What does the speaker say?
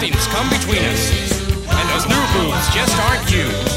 nothing's come between us. And those new boobs just aren't you.